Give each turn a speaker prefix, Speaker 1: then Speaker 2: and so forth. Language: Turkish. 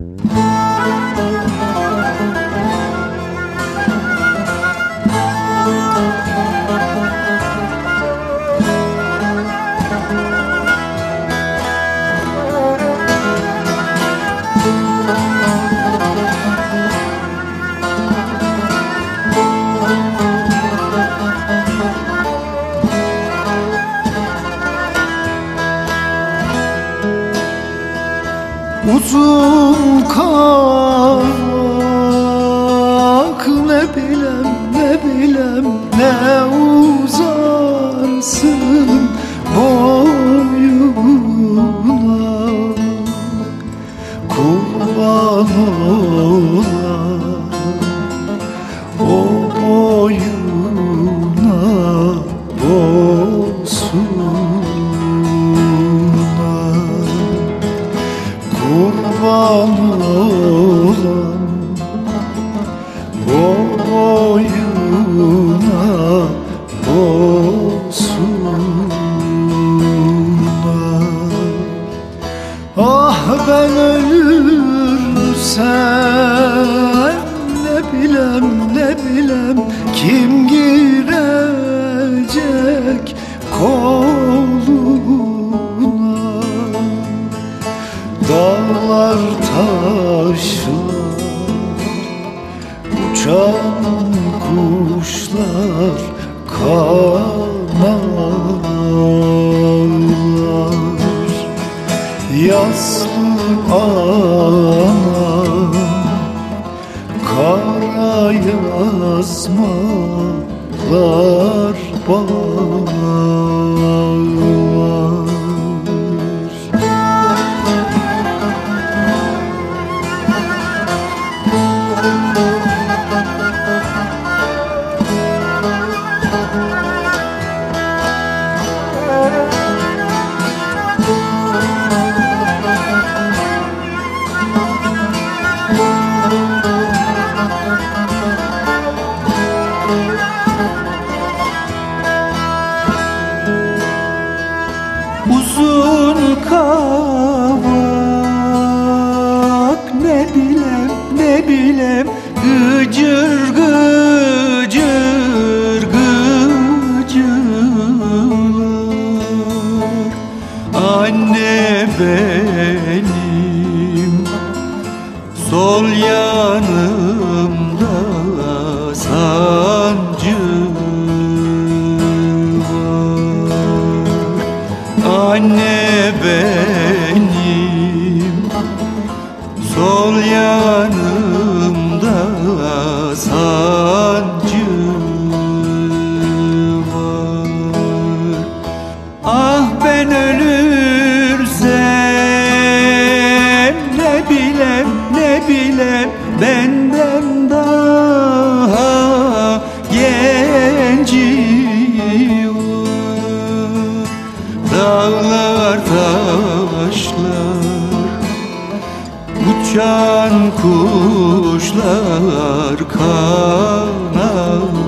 Speaker 1: Thank Uzun kalk ne bilem ne bilem ne uzarsın boyuna Kurban olam Olam boyuna bosuna Ah ben ölürsem ne bilem ne bilem kim girecek Dağlar taşlar Uçan kuşlar Kanarlar. Yaslı anam Kara yazmalar bağlar Uzun sol yanımda sancı Anne benim Sol yanımda var Dağlar taşlar Uçan kuşlar kanar